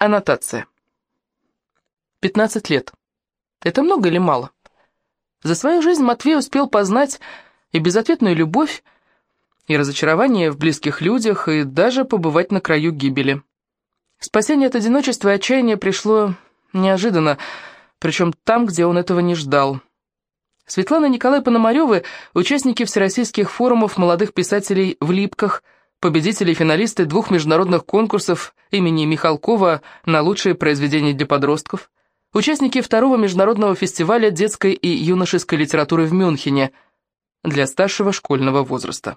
Аннотация. 15 лет. Это много или мало? За свою жизнь Матвей успел познать и безответную любовь, и разочарование в близких людях, и даже побывать на краю гибели. Спасение от одиночества и отчаяния пришло неожиданно, причем там, где он этого не ждал. Светлана и Николай Пономаревы – участники всероссийских форумов молодых писателей в Липках, победители и финалисты двух международных конкурсов имени Михалкова на лучшие произведения для подростков, участники второго международного фестиваля детской и юношеской литературы в Мюнхене для старшего школьного возраста.